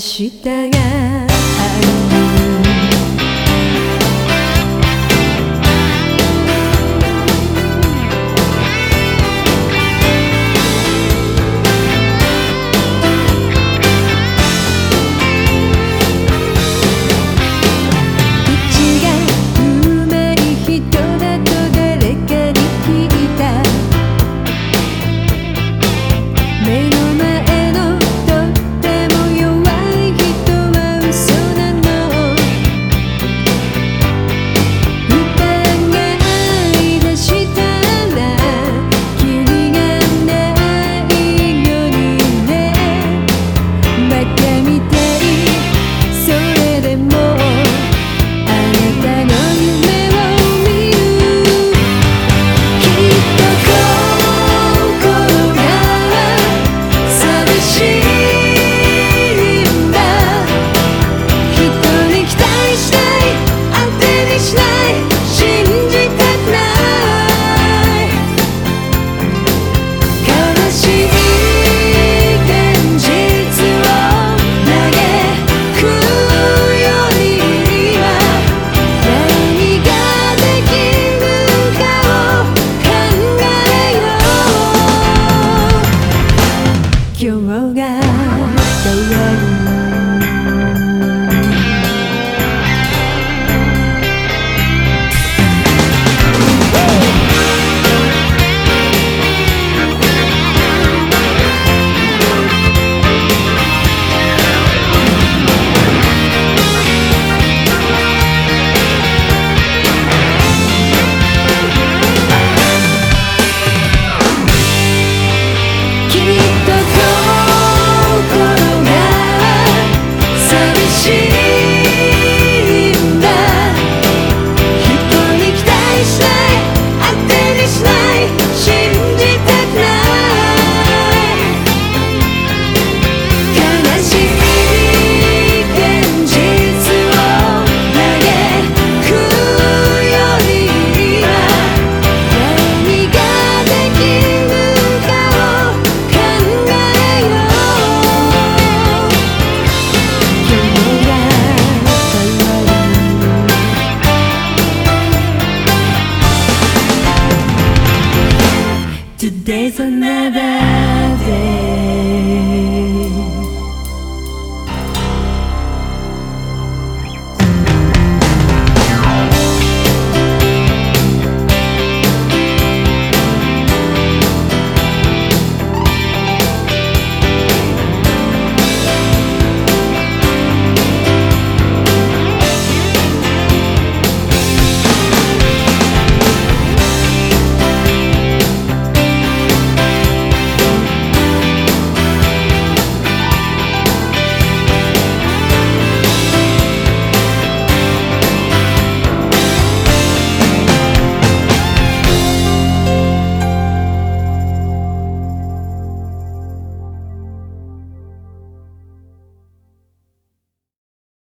明日が Days will never